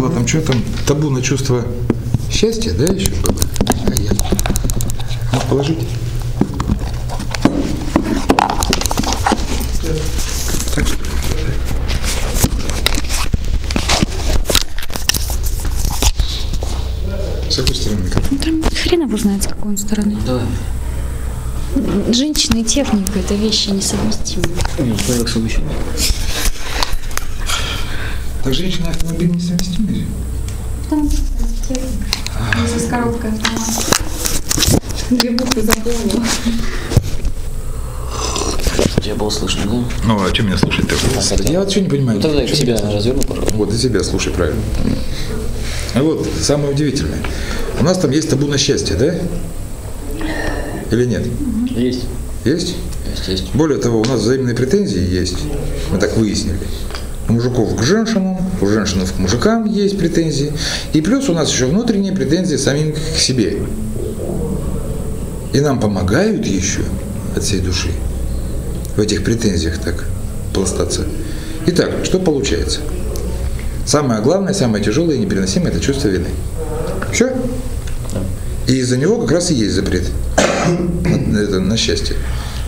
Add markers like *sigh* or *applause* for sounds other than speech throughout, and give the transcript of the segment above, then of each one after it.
было там что там, табу на чувство счастья, да, еще было? А я. Мог положить? Так что С какой стороны? Ну, там хрен его знает, с какой он стороны. Давай. Женщина и техника – это вещи несовместимые. Человек совмещен. Так женщина автомобиль несовместимы? же? Там техника. С коробкой Две буквы запомнила. Тебя было слышно, да? Ну, а что меня слушать-то? Я вот что не понимаю. Ну тогда к себя разверну, пожалуйста. Вот, и себя слушай правильно. А вот, самое удивительное. У нас там есть табу на счастье, да? Или нет? Есть. Есть? Есть, есть. Более того, у нас взаимные претензии есть. Мы так выяснили. Мужиков к женщинам, у женщин к мужикам есть претензии. И плюс у нас еще внутренние претензии самим к себе. И нам помогают еще от всей души в этих претензиях так пластаться. Итак, что получается? Самое главное, самое тяжелое и непереносимое – это чувство вины. Все? И из-за него как раз и есть запрет *coughs* это, на счастье.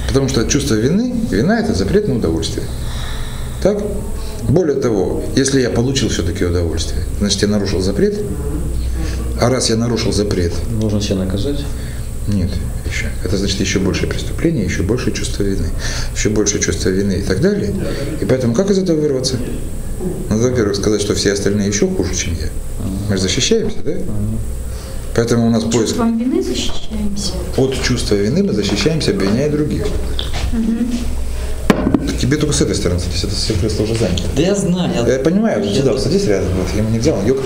Потому что чувство вины, вина – это запрет на удовольствие. Так? Более того, если я получил все-таки удовольствие, значит, я нарушил запрет. А раз я нарушил запрет, Нужно себя наказать. нет, еще. Это значит еще большее преступление, еще большее чувство вины, еще большее чувство вины и так далее. И поэтому как из этого вырваться? Надо, во-первых, сказать, что все остальные еще хуже, чем я. Мы же защищаемся, да? Поэтому у нас поиск Чувством вины защищаемся. от чувства вины мы защищаемся, обвиняя других. Так Тебе только с этой стороны садись, это все кресло уже занято. Да я знаю. Я понимаю, вот сюда вот садись рядом, вот, я ему не взял, он ёк.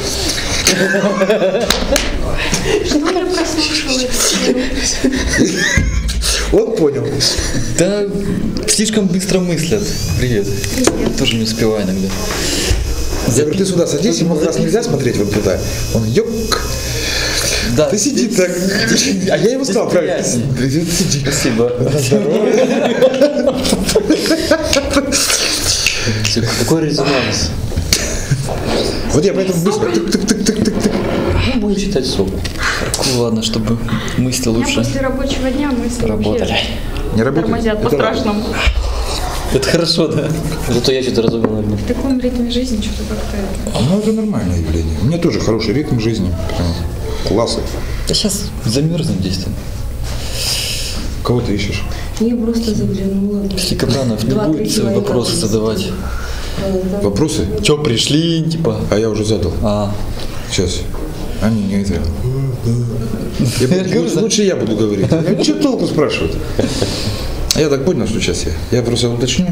Что я прослушала? Он понял. Да, слишком быстро мыслят. Привет. Тоже не успеваю иногда. Я говорю, ты сюда садись, ему как раз нельзя смотреть вот туда. Он ёк. Да, Ты сиди так. А я ему сказал, правильно, сиди, ты сиди. *laughs* Всё, Какой *laughs* резонанс? Вот я поэтому быстро. Тык-тык-тык-тык-тык. Ну, будем читать. Ну, ладно, чтобы мысли лучше после рабочего дня мысли работали. Не работает? тормозят по-страшному. Это хорошо, да? Зато я что-то разумел. В таком ритме жизни что-то как-то... это. Ну, это нормальное явление. У меня тоже хороший ритм жизни. Классно. Да сейчас замерзнем здесь там. Кого ты ищешь? Я просто заглянула. Если Капранов не будет вопросы задавать. Да. Вопросы? Че, пришли, типа? А я уже задал. А, Сейчас. Они не это. *laughs* Я буду- говорю, лучше, лучше я буду говорить. Что толку спрашивают? *laughs* Я так понял, что сейчас я. Я просто уточню,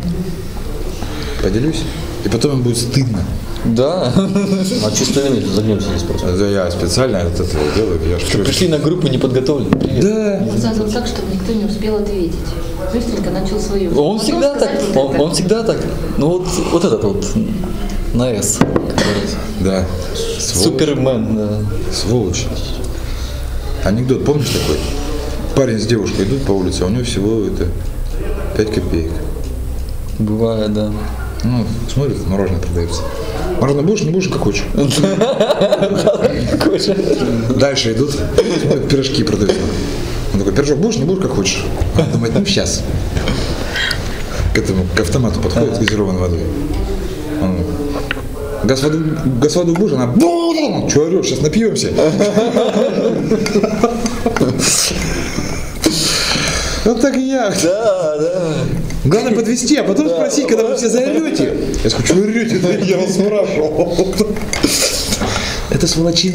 поделюсь, и потом им будет стыдно. да. А чувство вины загнемся здесь просто. Да я специально от этого делаю. Я крыса. Пришли на группу неподготовленные. Привет. Да. Он задал так, чтобы никто не успел ответить. Быстренько начал свою. Он Потом всегда так. Он, всегда так. Ну вот, вот этот вот на говорится. Да. Сволочь. Супермен, да. Сволочь. Анекдот, помнишь такой? Парень с девушкой идут по улице, а у него всего это 5 копеек. Бывает, да. Ну, смотрит, мороженое продается. Мороженое будешь, не будешь, как хочешь. Дальше идут, пирожки продаются. Он такой, пирожок будешь, не будешь, как хочешь. Он думает, ну сейчас. К этому, к автомату подходит с газированной водой. Он, газ воду, газ воду будешь? Она, буду! Че орешь, сейчас напьемся. Вот *laughs* так и я. Да, да. Главное подвести, а потом спросить, когда вы все заорете. Я скажу, что вы орете? *laughs* Я вас спрашивал. Это сволочи,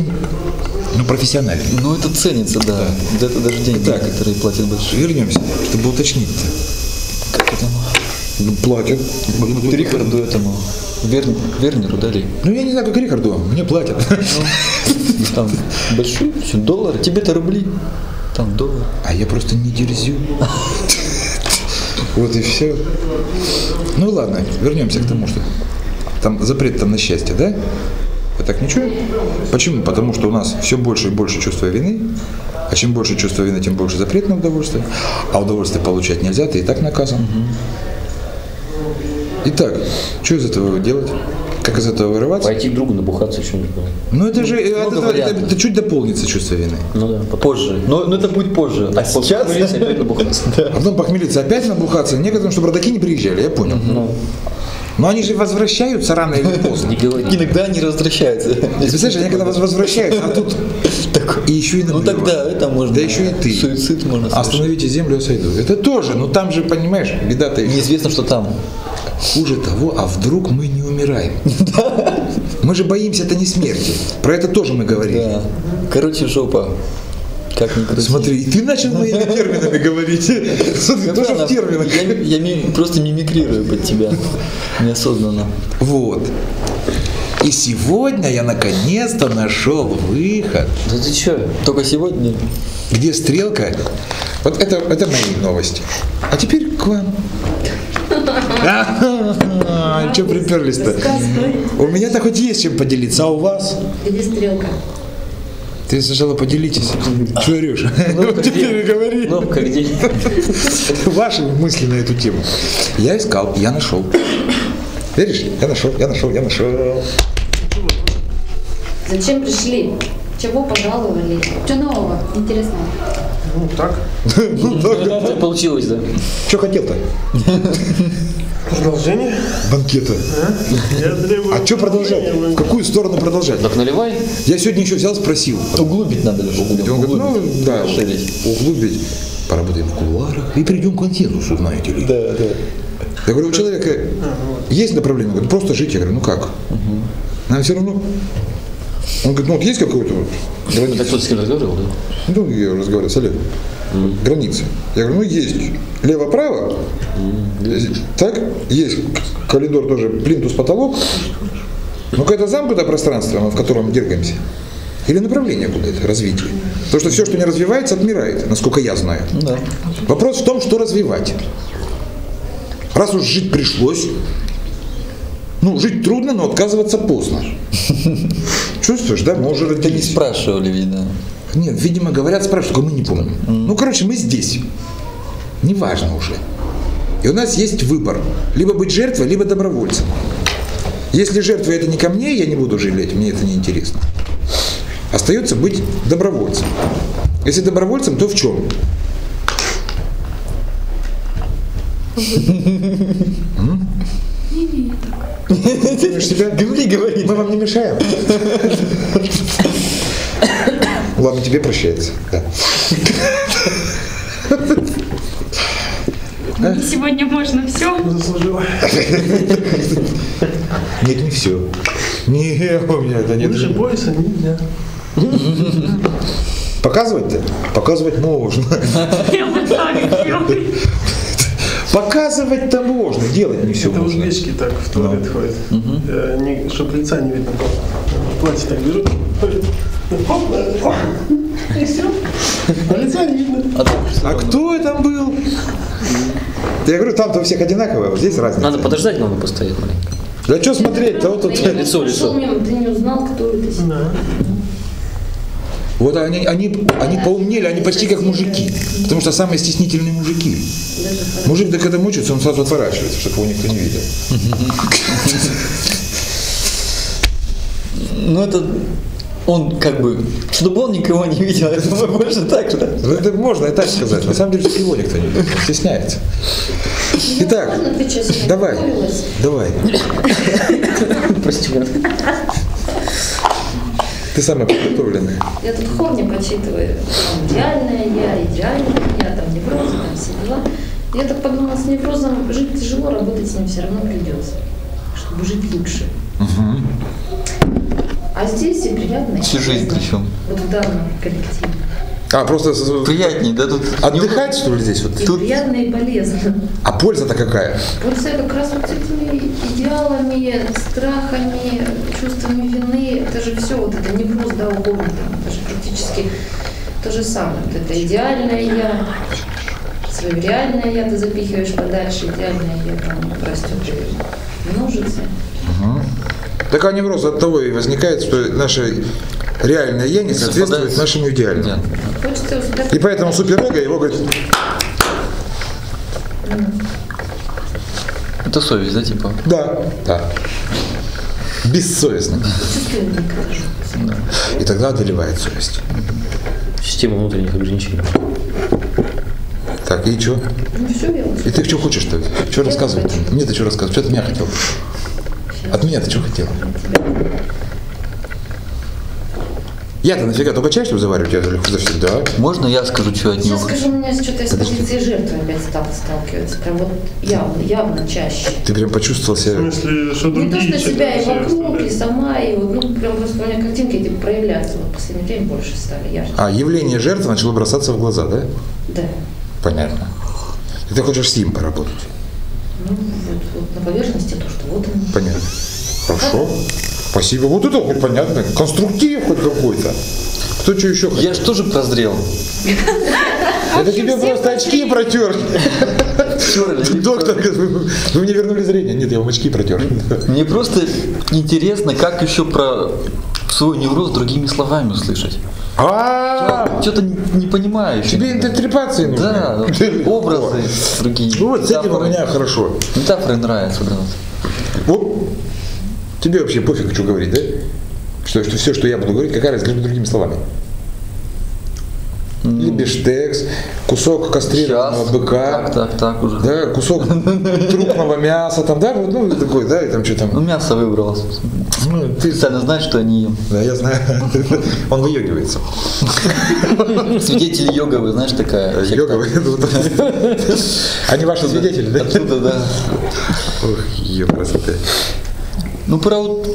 ну, профессиональные. Ну это ценится, да. Да это даже деньги, Так. которые платят большие. Вернемся, чтобы уточнить-то. Как этому? Ну, платят. Рихарду этому. Вер... Вернеру дали. Ну, я не знаю, как Рихарду, мне платят. Ну, Там большие, все, доллары. Тебе-то рубли. Там доллар. А я просто не дерзю. *laughs* Вот и все. Ну ладно, вернемся к тому, что там запрет там на счастье, да? А так ничего? Почему? Потому что у нас все больше и больше чувства вины, а чем больше чувства вины, тем больше запрет на удовольствие. А удовольствие получать нельзя, ты и так наказан. Итак, что из этого делать? Как из этого вырываться? Пойти к другу набухаться что-нибудь. Ну это же, это, это- вариантов. это чуть дополнится чувство вины. Ну да, потом. Позже. Но, но это будет позже. А сейчас... Похмелиться, *laughs* опять набухаться. А потом похмелиться, опять набухаться. Некоторым, чтобы родаки не приезжали, я понял. Ну, Но они же возвращаются рано или поздно. не говори. Иногда они возвращаются. Представляешь, они когда воз- возвращаются, а тут и еще и Ну тогда это можно... Да еще и ты. Суицид можно. Остановите землю, я сойду. Это тоже, но там же, понимаешь, беда-то. Неизвестно, что там. Хуже того, а вдруг мы не умираем? *laughs* Мы же боимся-то не смерти. Про это тоже мы говорили. Да. Короче, жопа. Как ни крути. Смотри, и ты начал моими *laughs* терминами говорить. Я тоже в терминах. Я, я просто мимикрирую под тебя. Неосознанно. Вот. И сегодня я наконец-то нашел выход, Да ты чё? Только сегодня. где стрелка. Вот это, это мои новости. А теперь к вам. Че приперлись-то? У меня-то хоть есть чем поделиться, а у вас? Где стрелка? Ты сначала поделитесь. Что орешь? Теперь где? говори. Кнопка где? Ваши мысли на эту тему. Я искал, я нашел. Веришь? Я нашел, я нашел, я нашел. Зачем пришли? Чего пожаловали? Что нового? Интересного? Ну, только- Что получилось, да? Что хотел-то? Продолжение? Банкета. Требую... А что продолжать? В какую сторону продолжать? Так наливай. Я сегодня еще взял, спросил. Углубить надо лишь. И он говорит, ну да, Расширить. углубить. Поработаем в кулуарах и придем к консенсусу, знаете ли. Да, да. Я говорю, у человека есть направление? Он говорит, просто жить. Я говорю, ну как? Нам все равно. Он говорит, ну вот есть какой-то вот Так граница? кто с кем разговаривал, да? Ну, я разговариваю с Олегом. Граница. Я говорю, ну есть. Лево-право. Так? Есть коридор тоже, плинтус потолок. Ну, какое-то замкнутое пространство, в котором дергаемся. Или направление куда-то, развитие. Потому что все, что не развивается, отмирает, насколько я знаю. Да. Вопрос в том, что развивать. Раз уж жить пришлось, ну, жить трудно, но отказываться поздно. *laughs* Чувствуешь, да? Мы уже Ты не спрашивали, видно. Нет, видимо, говорят, спрашивают, только мы не помним. Ну, короче, мы здесь. Неважно уже. И у нас есть выбор. Либо быть жертвой, либо добровольцем. Если жертва это не ко мне, я не буду жалеть, мне это не интересно. Остается быть добровольцем. Если добровольцем, то в чем? Помнишь себя? Говори, говори. Мы вам не мешаем. *laughs* Ладно, тебе прощается. Да. Сегодня можно все. Заслужила. Нет, не все. Не, у меня это нет. Выше пояса нельзя. Показывать-то? Показывать можно. Показывать-то можно, делать не все Это можно. узбечки так в туалет ходят. Э, не- Чтоб лица не видно было. Платье так берут. ходят. Хоп. И все. А лица не видно. А кто там был? Я говорю, там-то у всех одинаково, а вот здесь разница. Надо подождать, надо постоять маленько. Да что смотреть-то? Вот, тут- *laughs* Лицо, лицо. Ты не узнал, кто это. Да. вот они, они, они поумнели, они почти как мужики. Потому что самые стеснительные мужики. Мужик, да когда мучается, он сразу отворачивается, чтобы его никто не видел. Ну это он как бы, чтобы он никого не видел, *laughs* я думаю, больше так же. Ну, это можно и так сказать. На самом деле, его никто не видит, он стесняется. Итак, давай, давай. Прости, брат. Ты самая подготовленная. Я тут хор не прочитываю. Там идеальная я, идеальная я, там неврозы, там все дела. Я так подумала, с неврозом жить тяжело, работать с ним все равно придется, чтобы жить лучше. А здесь и приятно. и Всю жизнь причем. Вот в данном коллективе. А, просто с- Приятнее, да, тут отдыхать, что ли, здесь вот? И приятно, и полезно. А польза-то какая? Польза как раз вот этими идеалами, страхами, чувствами вины, это же все, вот это невроз, да, угодно, это же практически то же самое. Вот это идеальное я, свое реальное я ты запихиваешь подальше, идеальное я там растет и множится. Так а невроз от того и возникает, что наше реальное «я» не соответствует нашему идеальному. И поэтому суперэго его говорит, это совесть, да, типа. да, да. Конечно. И тогда одолевает совесть. Система внутренних ограничений. Так, и что? Ну все, И ты что хочешь-то? Что рассказывать? хочу. Мне ты что рассказывать? Что ты меня хотел? От меня ты что хотел? Я-то нафига только чай, чтобы заваривать? Я далеко завсегда. Можно я скажу, что от него? Сейчас скажу, у меня что-то из позиции жертвы опять стало сталкиваться. Прям вот явно, явно чаще. Ты прям почувствовал В себя... смысле, что Не то, другие что себя и вокруг, и сама, и вот, ну, прям просто у меня картинки эти проявляться вот в последнее время больше стали, ярче. А, явление жертвы начало бросаться в глаза, да? Да. Понятно. И ты хочешь с ним поработать? Ну, вот, вот на поверхности то, что вот он. Понятно. Хорошо. Спасибо. Вот это хоть понятно. Конструктив хоть какой-то. Кто что еще хотел? Я же тоже прозрел. *laughs* Это тебе просто очки протер. Доктор, вы мне вернули зрение. Нет, я вам очки протер. Мне просто интересно, как еще про свой невроз другими словами услышать. А, Что-то не, понимаю тебе интерпретации нужны. Да, *laughs* *laughs* образы другие. Ну вот с этим у меня хорошо. Метафоры нравятся, да. Вот тебе вообще пофиг, что говорить, да? Что, что все, что я буду говорить, какая разница, бы другими словами. Или бифштекс, кусок кастрированного Сейчас. быка, Так, так, так уже. да, кусок *laughs* трупного мяса, там, да, ну, такой, да, и там что Ну, там. мясо выбралось. Ну, Ты специально знаешь, что не ем. Да, я знаю. *laughs* Он выегивается. *laughs* Свидетель йоговый, знаешь, такая. Йога, Они ваши свидетели, да? Оттуда, да. Ох, красота. Ну, про вот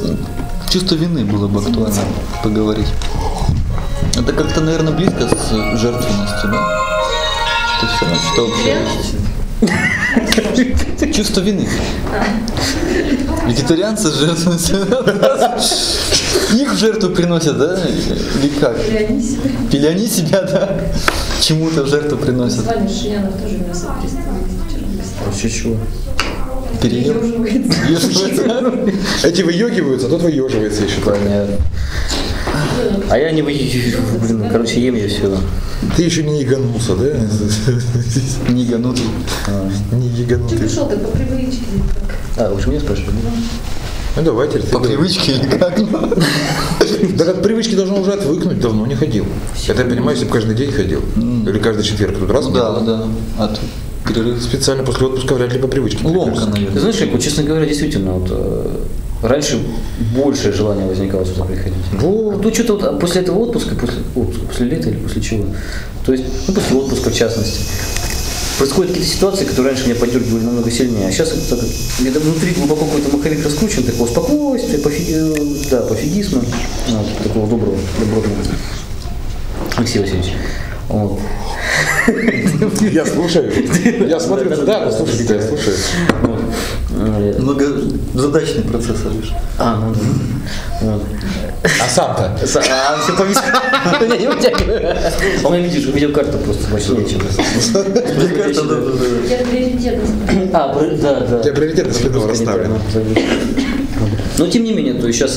чувство вины было бы актуально поговорить. Это как-то, наверное, близко с жертвенностью, да? Что все равно что общее. Чувство вины. Вегетарианцы с жертвенностью. Их в жертву приносят, да? Или как? Они себя. Они себя, да? Чему-то в жертву приносят. Ваня Шиянов тоже мясо перестал. Вообще чего? Переел. Ёживается. Ешь. Эти выегиваются, а тот выеживается еще. Понятно. А я не. Блин, короче, ем я все. Ты еще не яганулся, да? Не ганутый. Не Ты яганутый. пришел, ты по привычке. А, же меня спрашивали? да? Ну давай теперь. ты По привычке или как? *laughs* Да от привычки должно уже отвыкнуть, давно не ходил. Это я понимаю, если бы каждый день ходил. Или каждый четверг. Тут раз Ну не да, да. А тут перерыв. Специально после отпуска вряд ли по привычке. Ломка, Ты наверное. знаешь, как, вот, честно говоря, действительно, вот, э, раньше большее желание возникало сюда приходить. Вот. Ну, что-то вот после этого отпуска, после отпуска, после лета или после чего? То есть, ну, после отпуска в частности. Происходят какие-то ситуации, которые раньше меня поддергивали намного сильнее, а сейчас это так, где-то внутри глубоко какой-то маховик раскручен, такого спокойствия, пофи, э, да, пофигизма, вот, такого доброго, добротного. Алексей Васильевич. Вот. Я слушаю. Я смотрю, да, слушай, я слушаю. Э, Многозадачный процессор лишь. А, ну да. Вот. А сам-то? А все повис. *laughs* Я не вытягиваю. Он, видишь, видеокарта просто мощнее, чем кажется, да, да, да. Я приоритетность. А, да, да. У тебя приоритеты спиной расставлены. Но тем не менее, то есть сейчас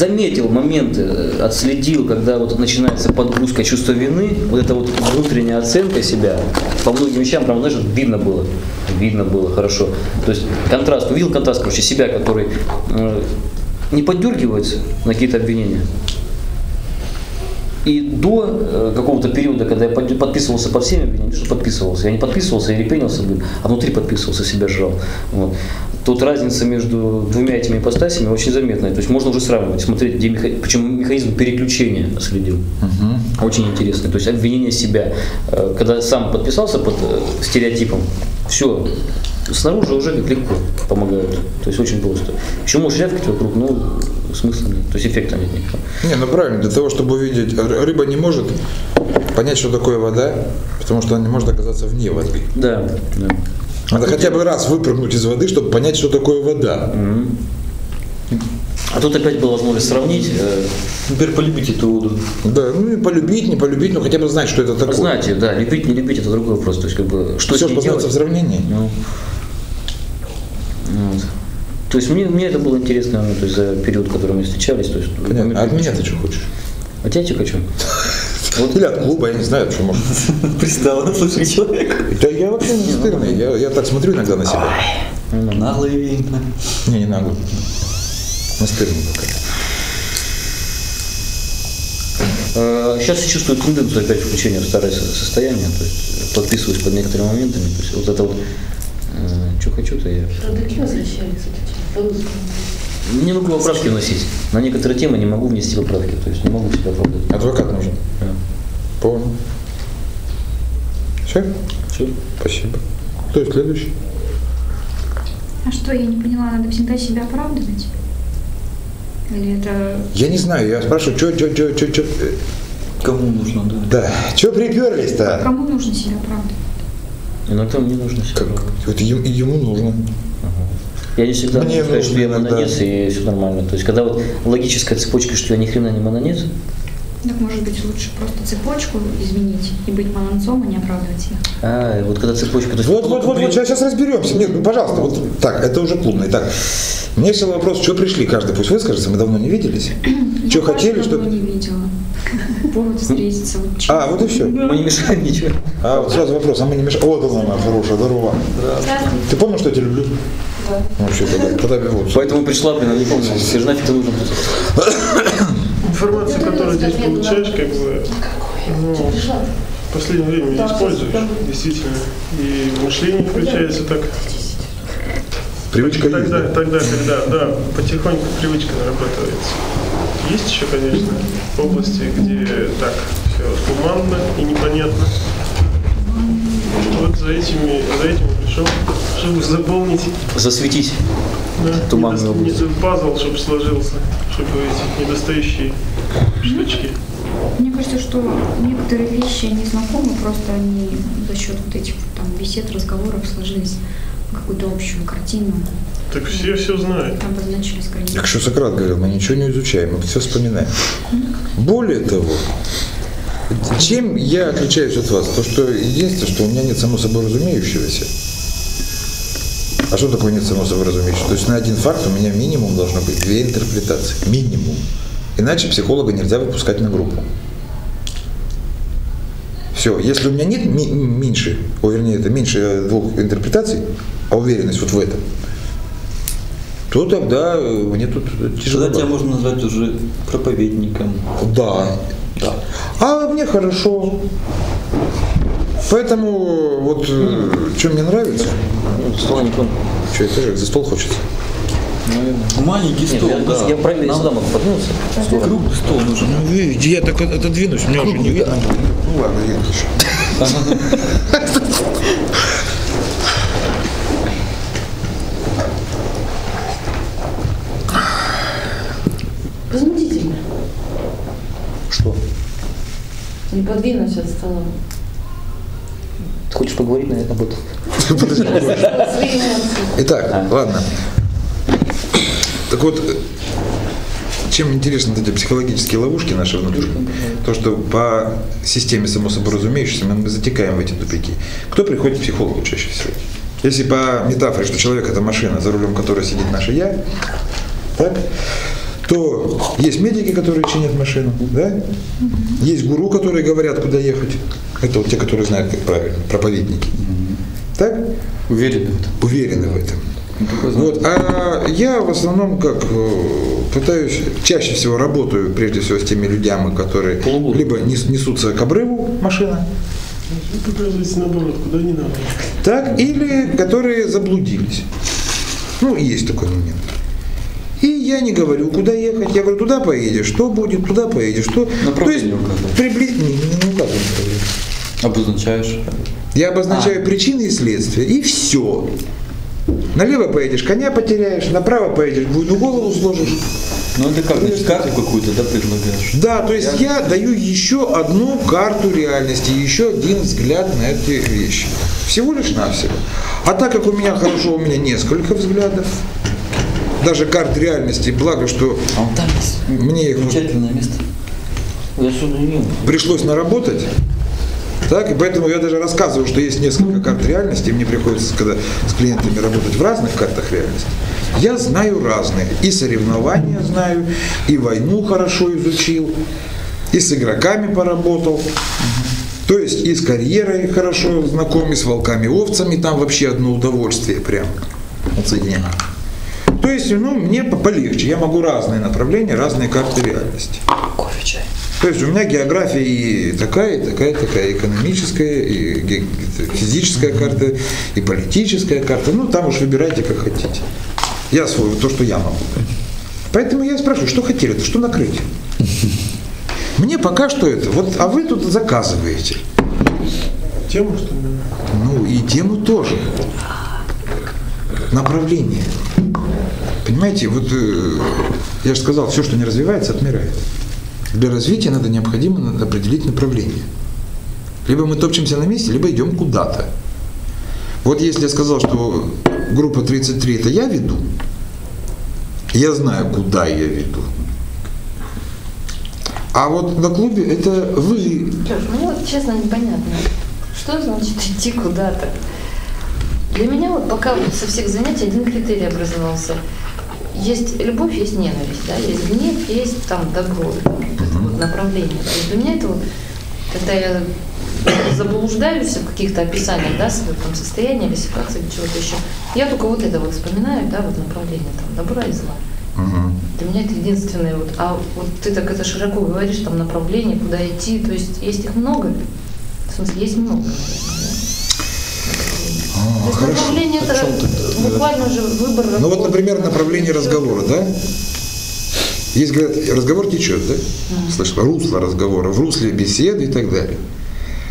заметил моменты, э, отследил, когда вот начинается подгрузка чувства вины, вот эта вот внутренняя оценка себя, по многим вещам прям, знаешь, видно было, видно было хорошо. То есть контраст, увидел контраст, короче, себя, который э, не поддергивается на какие-то обвинения. И до э, какого-то периода, когда я под- подписывался по всем обвинениям, что подписывался, я не подписывался, я репенился, а внутри подписывался, себя жрал. Вот. Тут разница между двумя этими ипостасями очень заметная. То есть можно уже сравнивать, смотреть, где меха... причем механизм переключения следил. Очень интересный. То есть обвинение себя. Э, Когда сам подписался под э, стереотипом, все, снаружи уже как легко помогают. То есть очень просто. Еще можешь рявкать вокруг, но смысла нет. То есть эффекта нет никакого. Не, ну правильно, для того, чтобы увидеть, ры- рыба не может понять, что такое вода, потому что она не может оказаться вне воды. Да, да. Надо хотя бы раз выпрыгнуть из воды, чтобы понять, что такое вода. А тут опять была возможность сравнить, э, Теперь полюбите эту воду. Да, ну и полюбить, не полюбить, но хотя бы знать, что это такое. знать ее, да, любить, не любить, это другой вопрос. То есть, как бы, что Все познается в сравнении. Ну, вот. То есть мне, мне это было интересно, ну, то есть за период, который мы встречались. То есть, Понятно. А от меня ты что хочешь? От тебя хочу. *laughs* Вот Или от клуба, я не знаю, что может. *laughs* Пристал, слушай, человек. Да я вообще не стырный, я, я так смотрю иногда на себя. Наглый видно. Не, не нагло. Настырный какая. Сейчас я чувствую тенденцию опять включения в старое со- состояние, то есть подписываюсь под некоторыми моментами. То есть вот это вот, что хочу-то я... Родаки такие по-русски. Не могу поправки вносить. На некоторые темы не могу внести поправки, то есть не могу себя оправдать. Адвокат нужен. Да. Понял. Все? Всё. Спасибо. Кто следующий? А что, я не поняла, надо всегда себя оправдывать? Или это... Я не знаю, я спрашиваю, что, что, что, что, что. Кому нужно, да. Да, что приперлись-то? Кому нужно себя оправдывать? Иногда мне нужно себя Как? оправдать. Вот ему, ему нужно. Я не всегда Мне сказать, что я мононец, и все нормально. То есть, когда вот логическая цепочка, что я ни хрена не мононец, Так может быть лучше просто цепочку изменить и быть молодцом, а не оправдывать себя. а, и вот когда цепочка... То есть, Вот, вот, вот, вот, сейчас, сейчас разберемся. Нет, ну, пожалуйста, вот так, это уже клубный. Так, мне все вопрос, что пришли, каждый пусть выскажется, мы давно не виделись. *clears throat* Что хотели, что... не видела. *laughs* Повод встретиться. Вот. А, вот и все. Мы не мешаем ничего. А вот сразу вопрос, а мы не мешаем? Вот она, моя хорошая, здорово. Ты помнишь, что я тебя люблю? Да. Вообще, тогда, тогда вот. Поэтому пришла, блин, не помню, тебе же нафиг ты нужен. *laughs* Информацию, которую здесь получаешь, как бы, ну, в последнее время не используешь, действительно. И мышление включается так. Привычка есть, Тогда, да? тогда, когда, да, потихоньку привычка нарабатывается. Есть еще, конечно, области, где так все туманно и непонятно. Вот за этими, за этим пришел, чтобы заполнить Засветить. да, Туманную область. недо- пазл, чтобы сложился, чтобы эти недостающие штучки. Мне кажется, что некоторые вещи не знакомы, просто они за счет вот этих вот там бесед, разговоров сложились в какую-то общую картину, Так все все знают. обозначили скорее. Так что Сократ говорил, мы ничего не изучаем, мы все вспоминаем. Более того, чем я отличаюсь от вас? То, что единственное, что у меня нет само собой разумеющегося. А что такое нет само собой разумеющегося? То есть на один факт у меня минимум должно быть две интерпретации. Минимум. Иначе психолога нельзя выпускать на группу. Все, если у меня нет ми- меньше, о, вернее, это меньше двух интерпретаций, а уверенность вот в этом, то тогда э, мне тут тяжело. Тогда тебя можно назвать уже проповедником. Да. Да. А мне хорошо. Поэтому вот что мне нравится, не помню. что это же за стол хочется. Наверное. Маленький Нет, стол, я, да. я правильно Нам сюда могу подвинуться. Круглый стол нужен. Ну, видите, я так отодвинусь, меня уже не видно. Ну ладно, я еще. Возмутительно. Что? Не подвинусь от стола. Ты хочешь поговорить на об этом? Эмоции. Итак, ладно. Так вот, чем интересны эти психологические ловушки наши внутренние, то, что по системе само собой разумеющейся мы затекаем в эти тупики. Кто приходит к психологу чаще всего? Если по метафоре, что человек это машина, за рулем которой сидит наше я, так, то есть медики, которые чинят машину, да? Есть гуру, которые говорят, куда ехать. Это вот те, которые знают, как правильно, проповедники. Так? Уверен в этом. Уверены в этом. Ну. Вот, а я в основном как э, пытаюсь, чаще всего работаю прежде всего с теми людьми, которые Полугода. либо нес- несутся к обрыву машина, Ну, наоборот, куда не надо. так, или которые заблудились. Ну, есть такой момент. И я не говорю, куда ехать. Я говорю, туда поедешь, что будет, туда поедешь, что. Направление То есть, приблизительно, не, не указываю. Обозначаешь. Я обозначаю причины и следствия, и все. Налево поедешь, коня потеряешь, направо поедешь, буйную голову сложишь. Ну это как, значит, карту какую-то, да, предлагаешь? Да, то есть я даю еще одну карту реальности, еще один взгляд на эти вещи. Всего лишь навсего. А так как у меня хорошо, у меня несколько взглядов, даже карт реальности, благо, что А вот там мне их замечательное место. Я сюда не пришлось наработать. Так, и поэтому я даже рассказываю, что есть несколько карт реальности, мне приходится, когда с клиентами работать в разных картах реальности. Я знаю разные. И соревнования знаю, и войну хорошо изучил, и с игроками поработал. То есть и с карьерой хорошо знаком, и с волками-овцами, там вообще одно удовольствие прям. Отсоединено. То есть, ну, мне по- полегче. Я могу разные направления, разные карты реальности. Кофе, чай. То есть у меня география и такая, и такая, и такая, экономическая, и физическая карта, и политическая карта. Ну, там уж выбирайте, как хотите. Я свой, то, что я могу. Поэтому я спрашиваю, что хотели, что накрыть? Мне пока что это, вот, а вы тут заказываете. Тему, что ли? Ну, и тему тоже. Направление. Понимаете, вот э, я же сказал, все, что не развивается, отмирает. Для развития надо необходимо определить направление. Либо мы топчемся на месте, либо идем куда-то. Вот если я сказал, что группа 33 это я веду, я знаю, куда я веду. А вот на клубе это вы Лёш, мне вот честно непонятно, что значит идти куда-то. Для меня вот пока со всех занятий один критерий образовался. Есть любовь, есть ненависть, да, есть гнев, есть там добро, вот это вот направление. То есть для меня это вот, когда я заблуждаюсь в каких-то описаниях, да, своего там состояния или ситуации или чего-то еще, я только вот это вот вспоминаю, да, вот направление там добра и зла. Для меня это единственное. Вот, а вот ты так это широко говоришь, там направление, куда идти. То есть есть их много. В смысле, есть много, наверное, То есть направление это буквально же выбор Ну вот, например, направление разговора, да? Есть, говорят, разговор течет, да? Слышь, русло разговора, в русле беседы и так далее.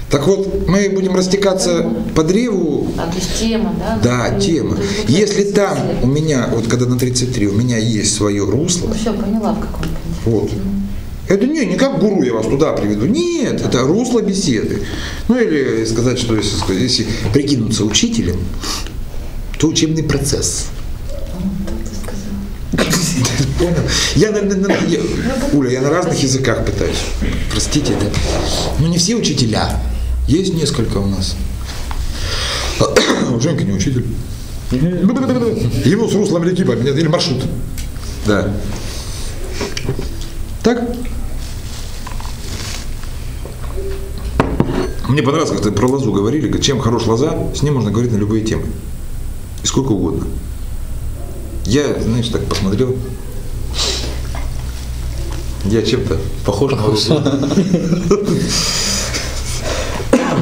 Так вот, мы будем растекаться по древу, А, то есть тема, да? да, И- тема. то есть вот Если там у меня, вот когда на 33, у меня есть свое русло, Ну все, поняла в каком вот. Это не, не как гуру я вас туда приведу. Нет, это русло беседы. Ну или сказать, что если, если прикинуться учителем, то учебный процесс. Понял? Я, на, на- на- я- Уля, я на разных языках пытаюсь. Простите, это. Ну не все учителя. Есть несколько у нас. *coughs* Женька не учитель. Ему с руслом реки поменять, или маршрут. Да. Так? Мне понравилось, как про лозу говорили, чем хорош лоза, с ним можно говорить на любые темы. И сколько угодно. Я, знаешь, так посмотрел. Я чем-то похож на лозу.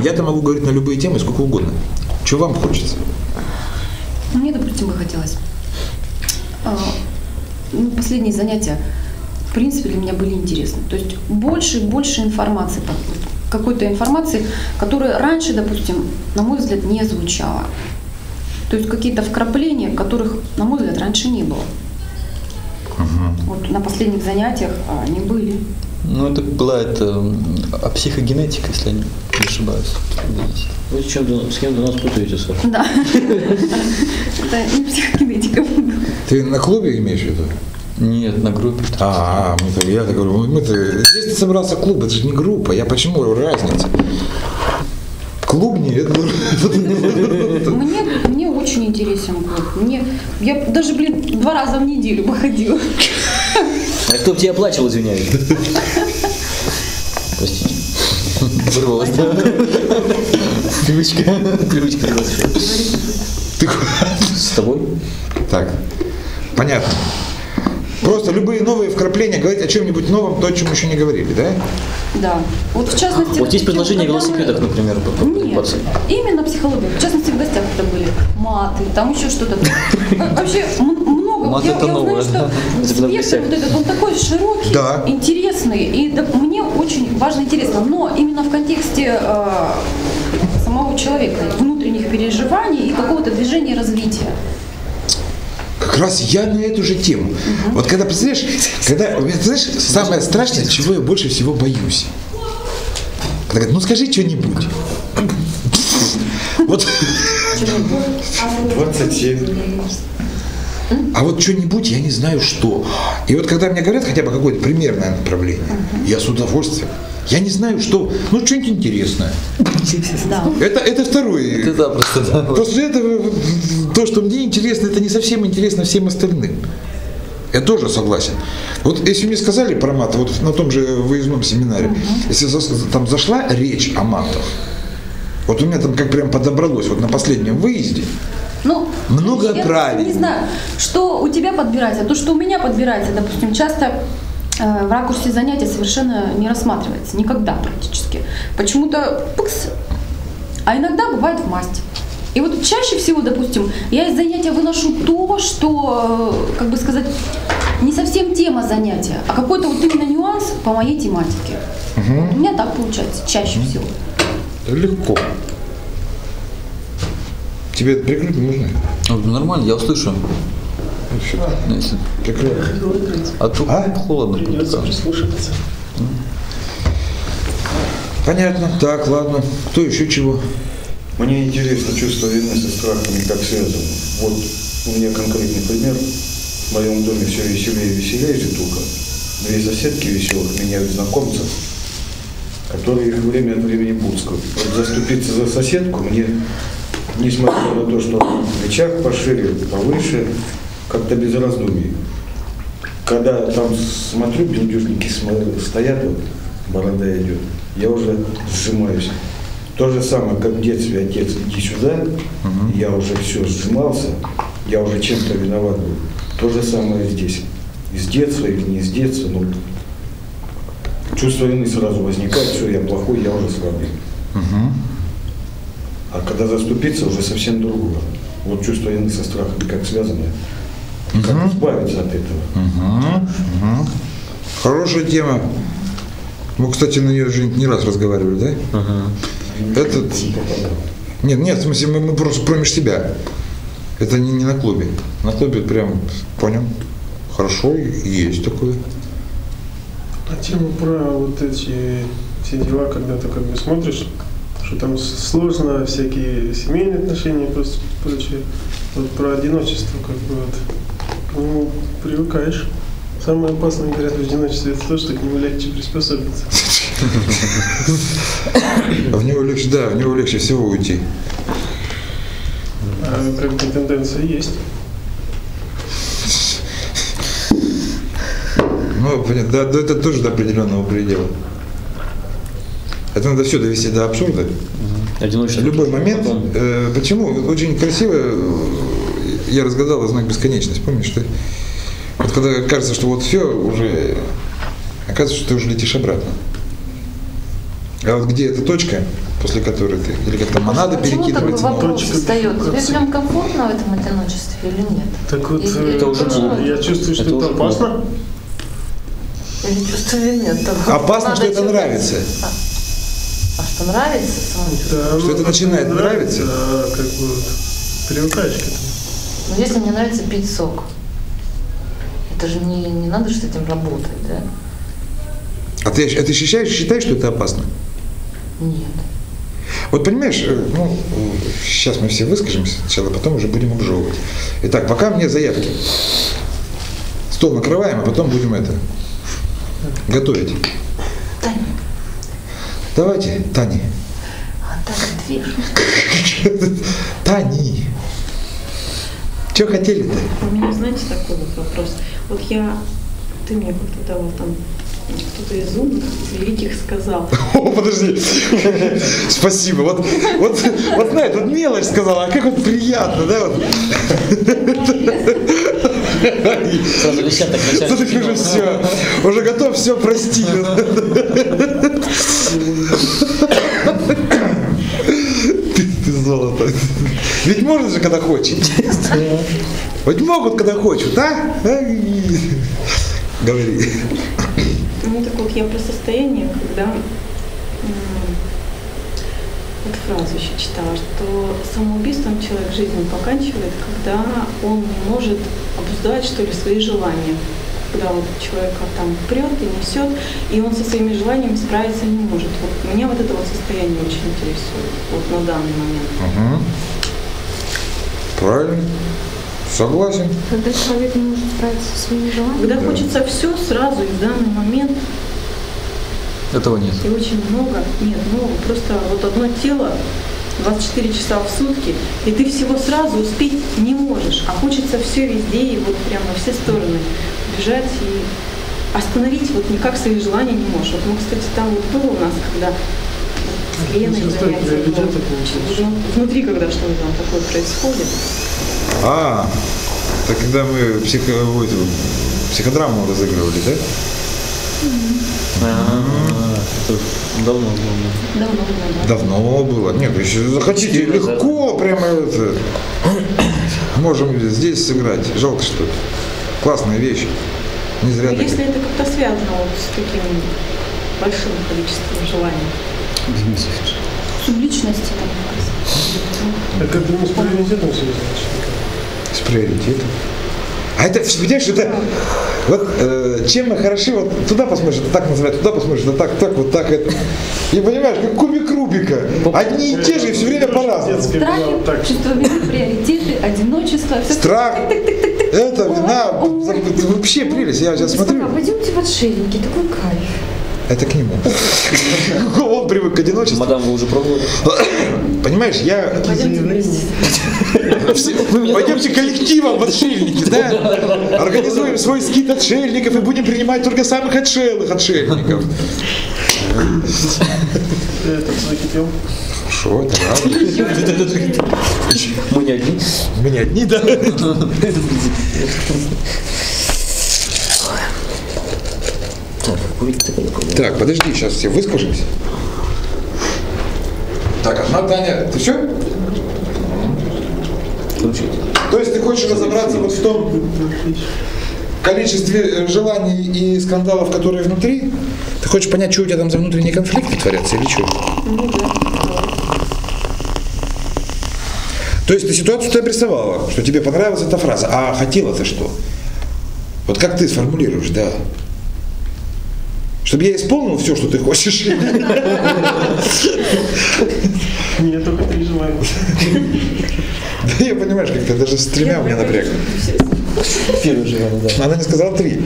Я-то могу говорить на любые темы сколько угодно. Что вам хочется? Мне, допустим, бы хотелось. а, ну, последние занятия, в принципе, для меня были интересны. То есть больше и больше информации, какой-то информации, которая раньше, допустим, на мой взгляд, не звучала. То есть какие-то вкрапления, которых, на мой взгляд, раньше не было. Вот на последних занятиях а, они были. Ну, это была это а психогенетика, если я не ошибаюсь. Вы с чем-то, с кем-то нас путаете, Саша. Да. *laughs* Это не психогенетика. Ты на клубе имеешь в виду? Нет, на группе. А, а, мы-то, я так говорю, мы- мы-то, здесь ты собрался клуб, это же не группа, я почему, разница? Клуб не, это, *laughs* Мне, мне очень интересен клуб. Мне, я даже, блин, два раза в неделю бы ходила. А кто бы тебя оплачивал, извиняюсь? Простите. Вырвалось, да? Привычка. Привычка Ты- С тобой? Так, понятно. Просто любые новые вкрапления, говорить о чем-нибудь новом, то, о чем еще не говорили, да? Да. Вот в частности... Вот есть предложение о мы- велосипедах, например, по- Нет, именно психология. В частности, в гостях это были маты, там еще что-то. Во- Вообще много. Мат я, это я новое, что *laughs* спектр гостях. вот этот, он такой широкий, Да. интересный, и да, мне очень важно интересно. Но именно в контексте э, самого человека, внутренних переживаний и какого-то движения развития. Как раз я на эту же тему. Вот когда, представляешь, когда, знаешь, самое страшное, чего я больше всего боюсь. Когда говорят, ну скажи что-нибудь. Вот. 27. А вот что-нибудь я не знаю что. И вот когда мне говорят хотя бы какое-то примерное направление, я с удовольствием. Я не знаю что. Ну что-нибудь интересное. Да. Это, это второй. Ты запросто, да. После этого то, что мне интересно, это не совсем интересно всем остальным. Я тоже согласен. Вот если мне сказали про мат, вот на том же выездном семинаре, если зас- там зашла речь о матах, вот у меня там как прям подобралось, вот на последнем выезде, Ну, Много я правильно. Не знаю, что у тебя подбирается, то, что у меня подбирается, допустим, часто э, в ракурсе занятия совершенно не рассматривается, никогда практически. Почему-то пыкс, а иногда бывает в масть. И вот чаще всего, допустим, я из занятия выношу то, что, э, как бы сказать, не совсем тема занятия, а какой-то вот именно нюанс по моей тематике. У меня так получается, чаще всего. Легко. Тебе это прикрыть нужно? Ну, Нормально, я услышу. Ну, всё. Если- Прикрой. А тут А? холодно. Придется прислушиваться. Понятно. Так, ладно. Кто еще чего? Мне интересно чувство вины со страхами как связано. Вот у меня конкретный пример. В моем доме все веселее и веселее житуха. Две соседки веселых меняют знакомцев, которые их время от времени буцкают. Вот заступиться за соседку мне, несмотря на то, что плечах пошире, повыше, как-то без раздумий. Когда там смотрю, бендюжники смо- стоят, вот, борода идет, я уже сжимаюсь. То же самое, как в детстве, отец, иди сюда, я уже все сжимался, я уже чем-то виноват был. То же самое здесь. Из детства или не из детства, но чувство вины сразу возникает, все, я плохой, я уже слабый. А когда заступиться, уже совсем другое. Вот чувство вины со страхом как связано. Как избавиться от этого? Мгм, мгм. Хорошая тема. Мы, кстати, на нее же не раз разговаривали, да? Этот... Не попадал. Нет, нет, в смысле, мы, мы просто промеж себя. Это не, не на клубе. На клубе прям, понял, хорошо, есть такое. А тему про вот эти все дела, когда ты как бы смотришь, что там сложно, всякие семейные отношения просто прочее. Вот про одиночество, как бы вот, к нему привыкаешь. Самое опасное, говорят, в одиночестве это то, что к нему легче приспособиться. В него легче, да, в него легче всего уйти. А как бы тенденция есть. Ну, да, да, это тоже до определенного предела. Это надо все довести до абсурда. Одиночество. В любой момент. Потом- э, почему? Очень красиво э, я разгадал знак бесконечность. Помнишь ты? Вот когда кажется, что вот все уже, оказывается, что ты уже летишь обратно. А вот где эта точка, после которой ты, или как там монада Почему такой перекидывается? вопрос Точка встает? Тебе нем комфортно в этом одиночестве или нет? Так вот, Или- э, Это уже почему? я чувствую, что Это это, уже опасно. Или чувство вины? Это Опасно, что это нравится. А, а что нравится самому? Да, Что это начинает нравиться? А как бы вот, привыкаешь к этому. Но Ну, если мне нравится пить сок, это же не, не надо же с этим работать, да? А ты, а ты считаешь, считаешь, что это опасно? Нет. Вот понимаешь, э, ну, сейчас мы все выскажемся сначала, потом уже будем обжевывать. Итак, пока мне заявки. Стол накрываем, а потом будем это готовить. Таня, Давайте, Тани. а так дверь. Тани. Что хотели-то? У меня, знаете, такой вот вопрос. Вот я, ты мне как-то давал там, кто-то из умных, великих сказал, *laughs* О, подожди. Спасибо. Вот, вот, вот на эту мелочь сказала, а как вот приятно, да? Вот. Сразу десяток уже все, уже готов все простить. *laughs* Ты, золото. Ведь можно же, когда хочет. Ведь могут, когда хочут, а? Говори. ну так вот я про состояние, когда вот фразу еще читала, что самоубийством человек жизнь поканчивает, когда он не может обуздать, что ли, свои желания. Когда вот человека там прет и несет, и он со своими желаниями справиться не может. Вот меня вот это вот состояние очень интересует, вот на данный момент. Мгм. Правильно. Согласен. Когда человек не может справиться со своими желаниями. Когда хочется все сразу и в данный момент, Этого нет. и очень много, нет, много, просто вот одно тело 24 часа в сутки, и ты всего сразу успеть не можешь, а хочется все везде и вот прям во все стороны бежать и остановить вот никак свои желания не можешь. Вот мы, кстати, там вот было у нас, когда с Леной было. Ну, внутри, когда что-то там такое происходит, А, так когда мы психо, эту, психодраму разыгрывали, да? А, это давно было. Давно, да. Давно было. Нет, если захотите, Четыре раза. легко прямо это. Можем здесь сыграть. Жалко, что. Классная вещь. Не зря так. Если это как-то связано вот с таким большим количеством желаний. Субличности там. Это как думаю, с приоритетом связано. С приоритетом. А это, понимаешь, это вот э, чем мы хороши, вот туда посмотришь, это так называют, туда посмотришь, это так, так, вот так, это. И понимаешь, как кубик Рубика. Одни и те же, и все время по-разному. Страхи, так. чувство вины, приоритеты, одиночество. Страх, это, вина, вообще прелесть. Я сейчас смотрю, А пойдемте в отшельники, такой кайф. Это к нему. Он привык к одиночеству. Мадам, вы уже пробовали? Понимаешь, я... Пойдемте коллективом в отшельники, да? Организуем свой скит отшельников и будем принимать только самых отшелых отшельников. Хорошо, это. Мы не одни. Мы не одни, да? *laughs* Так, курить-то Так, подожди, сейчас все выскажемся. Так, одна Таня, ты все? Включить. То есть ты хочешь разобраться вот в том количестве э, желаний и скандалов, которые внутри? Ты хочешь понять, что у тебя там за внутренние конфликты творятся или что? То есть ты ситуацию ты обрисовала, что тебе понравилась эта фраза, а хотела ты что? Вот как ты сформулируешь, да? Чтобы я исполнил все, что ты хочешь. Меня только три желания. Да я понимаешь, как-то даже с тремя у меня напряг. Да. Она не сказала три.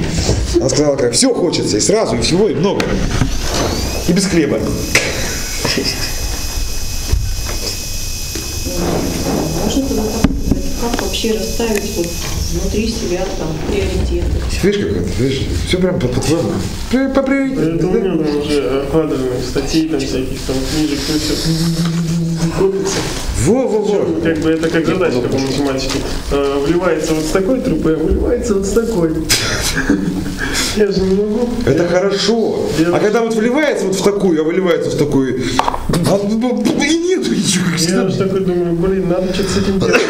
Она сказала, как все хочется, и сразу, и всего, и много. И без хлеба. Можно туда так, как вообще расставить вот внутри себя там приоритеты? Видишь, как это? Видишь, все прям по- По Это у приоритету. меня там уже окладываемых статей, там всяких там книжек, то все копится. Во-во-во. Как бы это как задачка по математике. А, Вливается вот с такой трубы, а выливается вот с такой. *laughs* Я же не могу. Это хорошо. А когда вот вливается вот в такую, а выливается в такую, а, ну, и нету ничего. как Я уже такой думаю, блин, надо что-то с этим делать.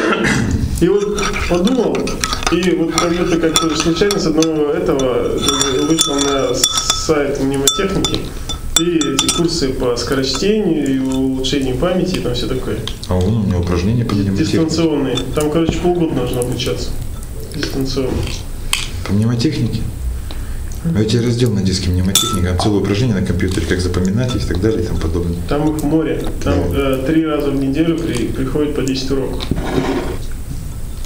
И вот подумал, и вот как будто как случайно с одного этого вышел на сайт мнемотехники, и эти курсы по скорочтению и улучшению памяти и там все такое. А вон у меня упражнение по. Дистанционные. Там, короче, полгода нужно обучаться. Дистанционно. По пневмотехнике. А у тебя раздел на диске мнемотехника, там целое упражнение на компьютере, как запоминать и так далее и тому подобное. Там их море. Там э, три раза в неделю при, приходит по 10 уроков.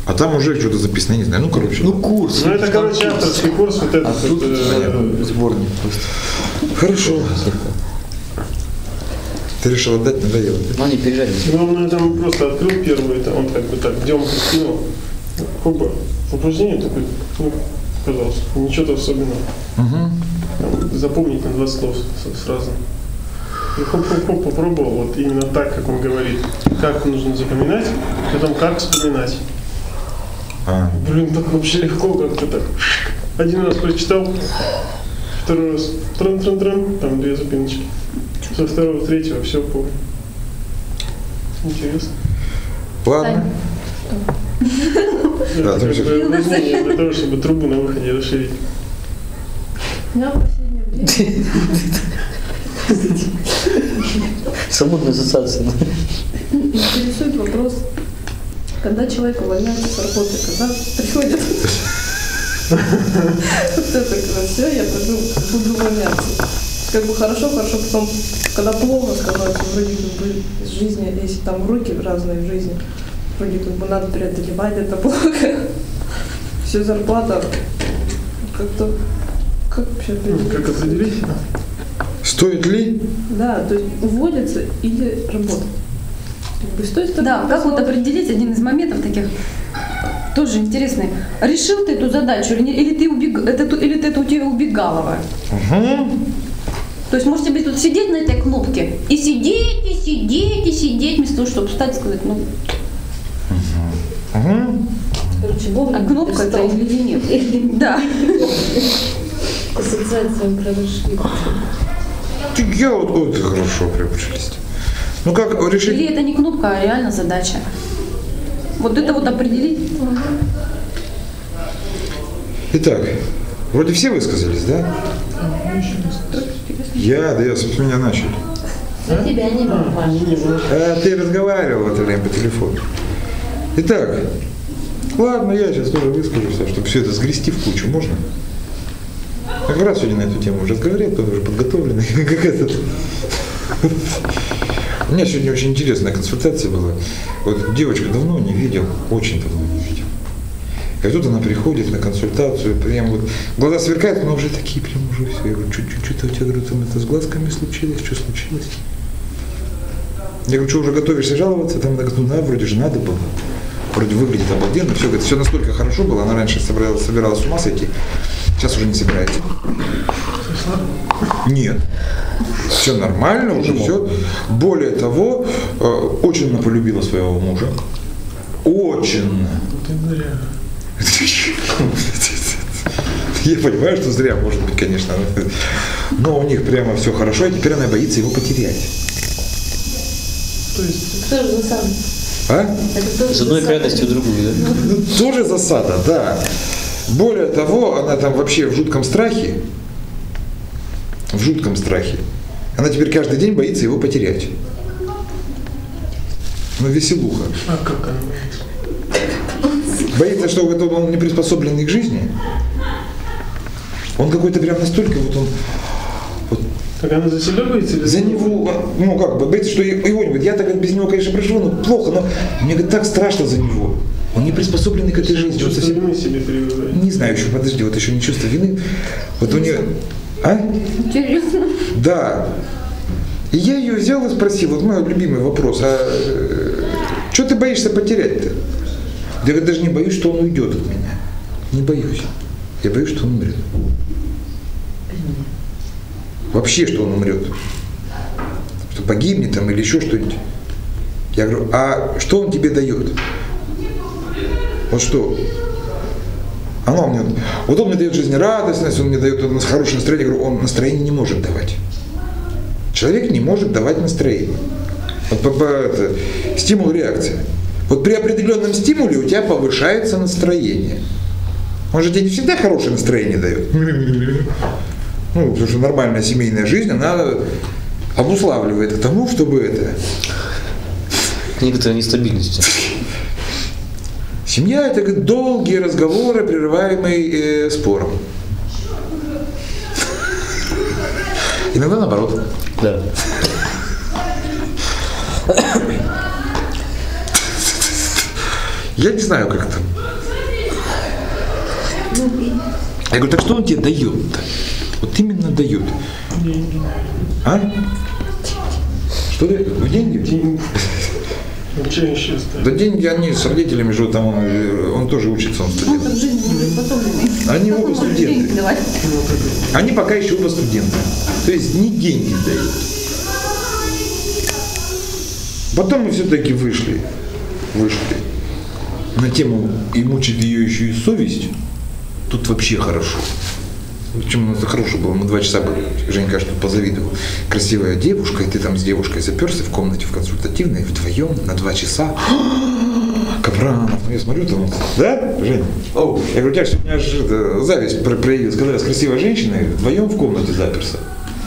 А там уже что-то записано, я не знаю, ну короче. Ну, курс. Ну это, короче, авторский курс, вот этот. А тут э, понятно, сборник просто. Хорошо. Ты решил отдать, надоело. Ну, они пережарились. Главное, там просто открыл первый, это он как бы так дем скинул. Хоба. Упражнение такое, ну, казалось, ничего особенного. Угу. Там, запомнить на 20 слов с- сразу. И хоп-хоп-хоп попробовал вот именно так, как он говорит. Как нужно запоминать, потом как вспоминать. А, Блин, так вообще легко как-то так. Один раз прочитал, второй раз тран-тран-тран, там две запиночки. Со второго, третьего все помню. Интересно. ладно. Да, Это там как всё- бы упражнение для того, чтобы трубу на выходе расширить. Я в последнее время *laughs* Свободная ассоциация. да. Интересует вопрос, когда человек увольняется с работы, когда приходит вот это когда все, я пойду буду увольняться. Как бы хорошо, хорошо, потом, когда плохо становится, вроде как бы из жизни, если там уроки разные в жизни, вроде как бы надо преодолевать это плохо. Все зарплата как-то как вообще определить? Как определить? Стоит ли? Да, то есть уволиться или работать. Как бы с той стороны Да, как вот определить один из моментов таких тоже интересный. Решил ты эту задачу или, не- или ты убег, это, или ты это у тебя убегалово? То есть можете быть тут сидеть на этой кнопке и сидеть, и сидеть, и сидеть, вместо того, чтобы встать и сказать, ну, Угу. очень вовремя. А кнопка это или нет? *laughs* Да. К ассоциациям подошли. Ты- Я вот, вот хорошо прям прелесть. Ну как решить? Или это не кнопка, а реально задача. Вот это вот определить. Итак, вроде все высказались, да? Я, да я с меня начали. За тебя не было. А ты разговаривал в это время по телефону. Итак, ладно, я сейчас тоже выскажусь, а чтобы все это сгрести в кучу, можно? Я как раз сегодня на эту тему уже разговаривал, тоже уже подготовленный. *laughs* Как этот. У меня сегодня очень интересная консультация была. Вот девочку давно не видел, очень давно не видел. И тут она приходит на консультацию, прям вот глаза сверкают, но уже такие прям уже все. Я говорю, что-то у тебя, говорю, там это с глазками случилось, что случилось? Я говорю, что уже готовишься жаловаться? Там она говорит, ну да, вроде же надо было. Вроде выглядит обалденно, все, говорит, все настолько хорошо было, она раньше собиралась, собиралась с ума сойти, сейчас уже не собирается. Нет. Все нормально, уже все. Более того, э, очень она полюбила своего мужа. Очень. *laughs* Я понимаю, что зря, может быть, конечно. Но у них прямо все хорошо, и теперь она боится его потерять. То есть Кто же сам? А? Это тоже С одной засада. крайностью в другую, да? Ну, тоже засада, да. Более того, она там вообще в жутком страхе. В жутком страхе. Она теперь каждый день боится его потерять. Ну, веселуха. А как она? Боится, что вот он не приспособленный к жизни. Он какой-то прям настолько вот он Так она за себя боится или за него, ну как бы, боится, что его не будет. Я так без него, конечно, проживу, но плохо, но мне говорит, так страшно за него. Он не приспособленный к этой жизни. Он Чувство совсем- вины себе прививает. Не знаю еще, подожди, вот еще не чувство вины. Вот у нее... А? Интересно. Да. И я ее взял и спросил, вот мой любимый вопрос, а что ты боишься потерять-то? Я говорю, даже не боюсь, что он уйдет от меня. Не боюсь. Я боюсь, что он умрет. Вообще, что он умрет. Что погибнет там или еще что-нибудь. Я говорю, а что он тебе дает? Вот что? Оно мне, вот он мне дает жизнерадостность, он мне дает хорошее настроение. Я говорю, он настроение не может давать. Человек не может давать настроение. Вот по- по- это, стимул реакция. Вот при определенном стимуле у тебя повышается настроение. Он же тебе не всегда хорошее настроение дает. Ну, потому что нормальная семейная жизнь, она обуславливает к тому, чтобы это Некоторая нестабильность. Семья это долгие разговоры, прерываемые э, спором. Иногда наоборот. Да. Я не знаю, как там. Я говорю, так что он тебе дает-то? Вот именно дает. А? Что ты? Ну, деньги? Деньги. Да деньги, они с родителями живут, там он, э, он тоже учится, он студент. Они оба Деньги студенты. Они пока еще оба студенты. То есть не деньги дают. Потом мы все-таки вышли, вышли на тему и мучит ее еще и совесть. Тут вообще хорошо. Причем у нас хорошо было, мы два часа были. Женька что позавидовал. Красивая девушка, и ты там с девушкой заперся в комнате в консультативной вдвоем на два часа. *gasps* Капранов, ну я смотрю там, да, Жень? Оу. Я говорю, у тебя сегодня аж это, зависть про- проявилась, когда я с красивой женщиной вдвоем в комнате заперся.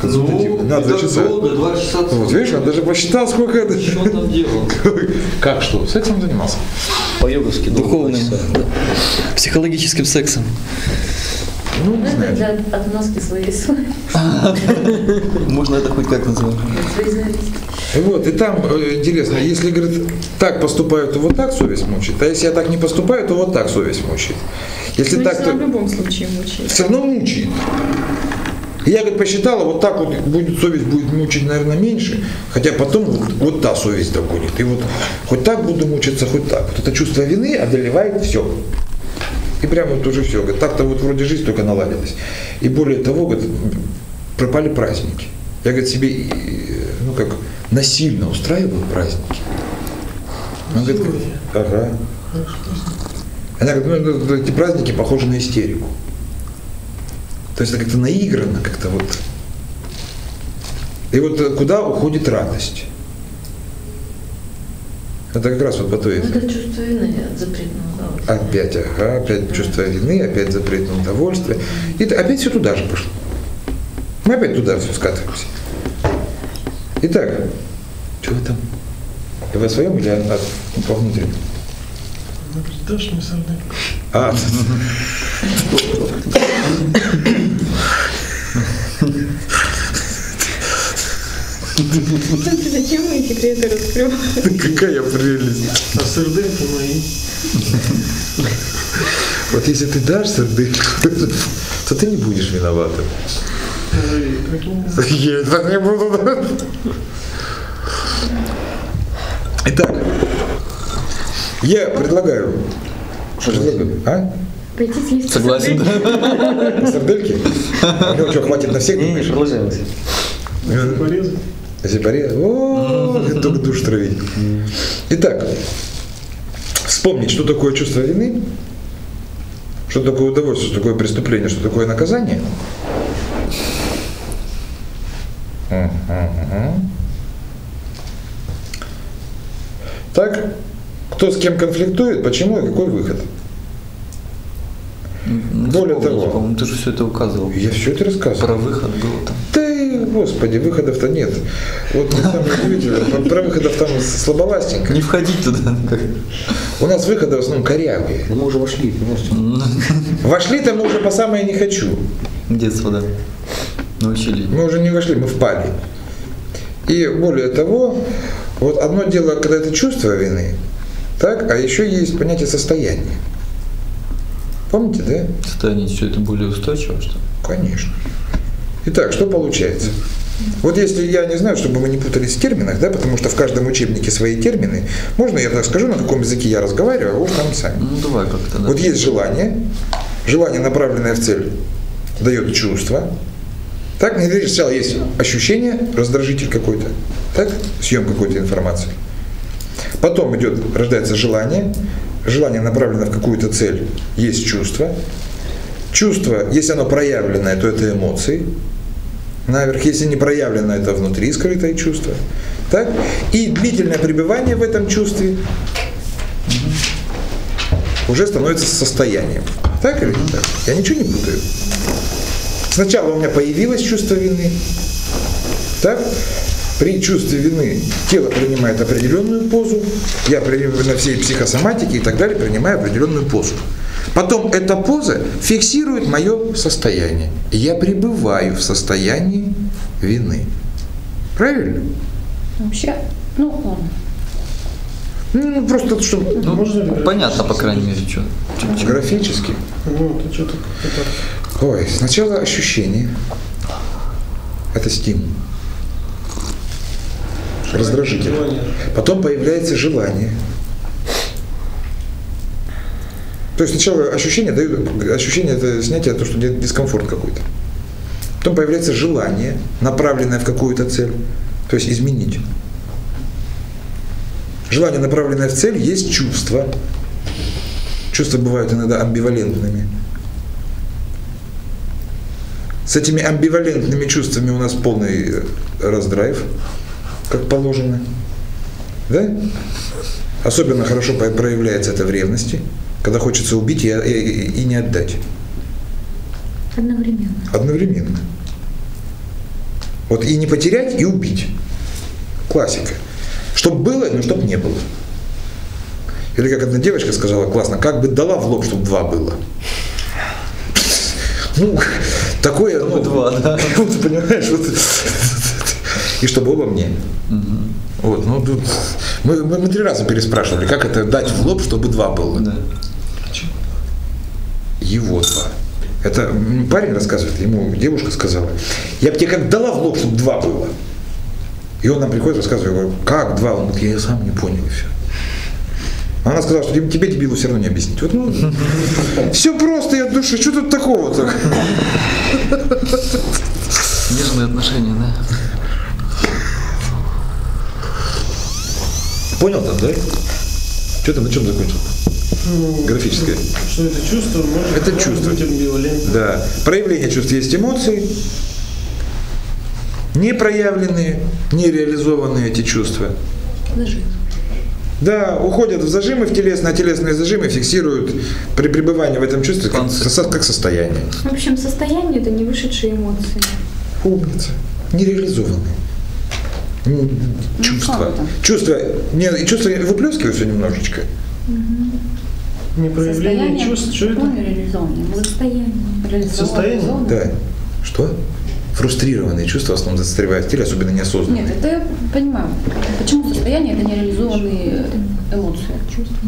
Консультативно, на два часа. долго, два часа. Вот, видишь, он даже посчитал, сколько это. Что он там делал? *laughs* Как что? Сексом занимался? По-йоговски. Духовным, психологическим сексом. Ну, Ну, не это знаю. для относки своей *laughs* Можно это хоть как назвать? зависимости. Вот, и там э, интересно, если, говорит, так поступаю, то вот так совесть мучает, а если я так не поступаю, то вот так совесть мучает. Если Ну, так, она в то любом случае мучает. все равно мучает. И Я, говорит, посчитала, вот так вот будет совесть будет мучить, наверное, меньше, хотя потом вот, вот та совесть догонит. И вот хоть так буду мучиться, хоть так. Вот это чувство вины одолевает все. И прямо вот уже все. Говорит, так-то вот вроде жизнь только наладилась. И более того, говорит, пропали праздники. Я, говорит, себе, ну как, насильно устраивал праздники. Он говорит, ага. Она говорит, ну, это- эти праздники похожи на истерику. То есть это как-то наиграно, как-то вот. И вот э, куда уходит радость? Это как раз вот по той Это чувство вины от запретного, вот. Опять, ага, опять чувство вины, опять запретное удовольствие. И это опять все туда же пошло. Мы опять туда все скатываемся. Итак, что вы там? Вы о своем или о, о- по внутреннему? Ну, Дашь мне сардельку? А, *laughs* Зачем мы секреты раскрываем? какая прелесть. А сардельки мои. Вот если ты дашь сердечко, то ты не будешь виноватым. Я так не буду. Итак, я предлагаю. Что предлагаю? А? Пойти съесть Согласен? Сардельки? У него что, хватит на всех, Не, не, думаешь? продолжаем. порезать? Если порезать, о, *laughs* только душ травить. Итак, вспомнить, что такое чувство вины, что такое удовольствие, что такое преступление, что такое наказание. Так, кто с кем конфликтует, почему и какой выход? Ну, Более того- По-моему, ты же все это указывал. Я все это рассказывал. Про выход было там. Да, господи, выходов-то нет. Вот самое удивительное, про- про выходов там слабовастенько. Не входить туда. У нас выходы в основном корявые. Да мы уже вошли, понимаете? Вошли-то мы уже по самое не хочу. Детство, да. Научили. Мы уже не вошли, мы впали. И более того, вот одно дело, когда это чувство вины, так, а еще есть понятие состояния. Помните, да? Состояние все это более устойчиво, что ли? Конечно. Итак, что получается? Вот если я не знаю, чтобы мы не путались в терминах, да, потому что в каждом учебнике свои термины, можно я так скажу, на каком языке я разговариваю, а уж там сами. Ну, давай как-то, да. Вот есть желание, желание, направленное в цель, дает чувство. Так, не видишь, сначала есть ощущение, раздражитель какой-то, так, съем какой-то информации. Потом идет, рождается желание, желание направлено в какую-то цель, есть чувство. Чувство, если оно проявленное, то это эмоции. Наверх, если не проявлено, это внутри скрытое чувство. Так? И длительное пребывание в этом чувстве уже становится состоянием. Так или не так? Я ничего не путаю. Сначала у меня появилось чувство вины. Так? При чувстве вины тело принимает определенную позу, я на всей психосоматике и так далее принимаю определенную позу. Потом эта поза фиксирует мое состояние. И я пребываю в состоянии вины. Правильно? Вообще, ну, ладно. Ну, просто чтобы Ну, Можно ли понятно, по крайней мере, что. графически. Ну, что-то это... Ой, сначала ощущение. Это стимул. Раздражитель. Потом появляется желание. То есть сначала ощущение дают, ощущение это снятие, то, что дискомфорт какой-то. Потом появляется желание, направленное в какую-то цель, то есть изменить. Желание, направленное в цель, есть чувство. Чувства бывают иногда амбивалентными. С этими амбивалентными чувствами у нас полный э, раздрайв, как положено. Да? Особенно хорошо проявляется это в ревности, когда хочется убить и, и- и не отдать. Одновременно. Одновременно. Вот и не потерять, и убить. Классика. Чтоб было, но чтоб не было. Или как одна девочка сказала, классно, как бы дала в лоб, чтобы два было. Ну, такое, ну, два, да. *laughs* ты понимаешь, вот, и чтобы оба мне. Вот, ну, тут, мы, мы, мы три раза переспрашивали, как это дать в лоб, чтобы два было. Да. Его два. Это парень рассказывает, ему девушка сказала, я бы тебе как дала в лоб, чтобы два было. И он нам приходит, рассказывает, я говорю, как два? Он говорит, я сам не понял и все. Она сказала, что тебе, дебилу все равно не объяснить. Вот, ну, *laughs* все просто от души, что тут такого-то? Нежные отношения, да? Понял там, да? Что ты на чем закончил? Ну, Графическое. Что это чувство может, Это чувство. быть амбивалентным. Да. Проявление чувств есть эмоции, не проявленные, не реализованные эти чувства. Зажим. Да, уходят в зажимы, в телесные, а телесные зажимы фиксируют при пребывании в этом чувстве как, как состояние. В общем, состояние это не вышедшие эмоции. Умница. Нереализованные. М, Чувства. Чувства, не, чувства выплескиваются немножечко. Не проявление Состояние чувств, что это? ну, Состояние. реализованы, Состояние? Да. Что? Фрустрированные чувства в основном застревают в теле, особенно неосознанные. Нет, это я понимаю. Почему состояние это нереализованные эмоции?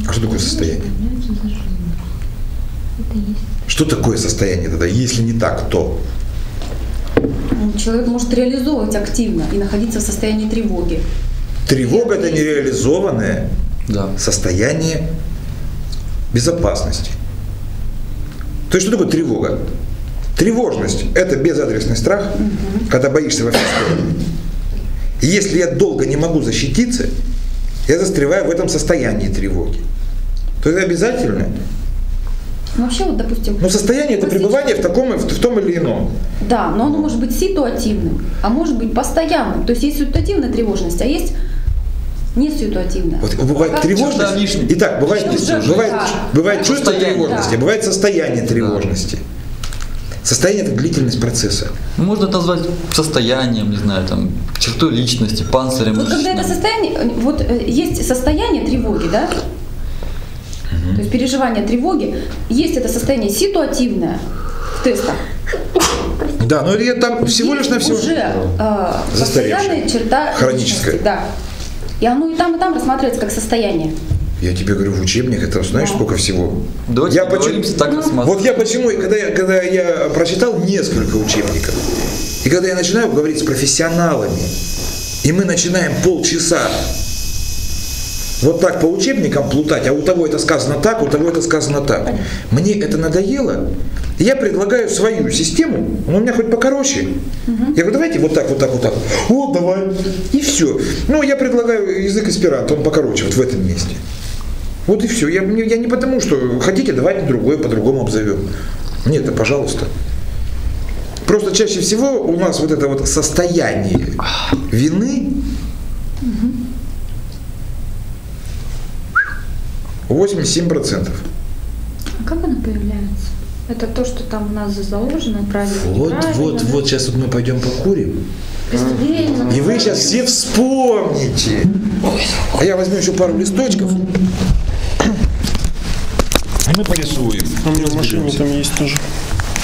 А что такое состояние? Это есть. Что такое состояние тогда? Если не так, то? Человек может реализовывать активно и находиться в состоянии тревоги. Тревога – это нереализованное Да. состояние безопасности. То есть что такое тревога? Тревожность – это безадресный страх, когда боишься во все стороны. И если я долго не могу защититься, я застреваю в этом состоянии тревоги. То это обязательно. Ну, вообще, вот, допустим, Но состояние – это пребывание в, таком, в том или ином. Да, но оно может быть ситуативным, а может быть постоянным. То есть есть ситуативная тревожность, а есть не ситуативная. Вот бывает Как тревожность. Итак, бывает, Чувство, бывает, да. бывает чувство Состояние, тревожности, да. бывает состояние тревожности. Состояние – это длительность процесса. Ну, можно это назвать состоянием, не знаю, там, чертой личности, панцирем Вот когда это мышечным. состояние, вот э, есть состояние тревоги, да? Переживание тревоги, есть это состояние ситуативное в тестах. Да, но это там всего лишь на всего. уже э, Застаревшее. постоянная черта Хроническое. личности, Да. И оно и там, и там рассматривается как состояние. Я тебе говорю, в учебниках это знаешь, Да. сколько всего. Давайте я почему, так рассматривать. вот я почему, когда я, когда я прочитал несколько учебников, и когда я начинаю говорить с профессионалами, и мы начинаем полчаса вот так по учебникам плутать, а у того это сказано так, у того это сказано так. Мне это надоело. Я предлагаю свою систему, но у меня хоть покороче. Я говорю, давайте вот так, вот так, вот так. Вот, давай. И все. Ну, я предлагаю язык эсперанто, он покороче, вот в этом месте. Вот и все. Я, не- я не потому, что хотите, давайте другое по-другому обзовем. Нет, да пожалуйста. Просто чаще всего у нас вот это вот состояние вины 87%. А как она появляется? Это то, что там у нас заложено, правильно, Вот, вот, вот, сейчас вот мы пойдем покурим. Преступление, И вы сейчас все вспомните. А я возьму еще пару листочков. И мы порисуем. А у меня в машине там есть тоже.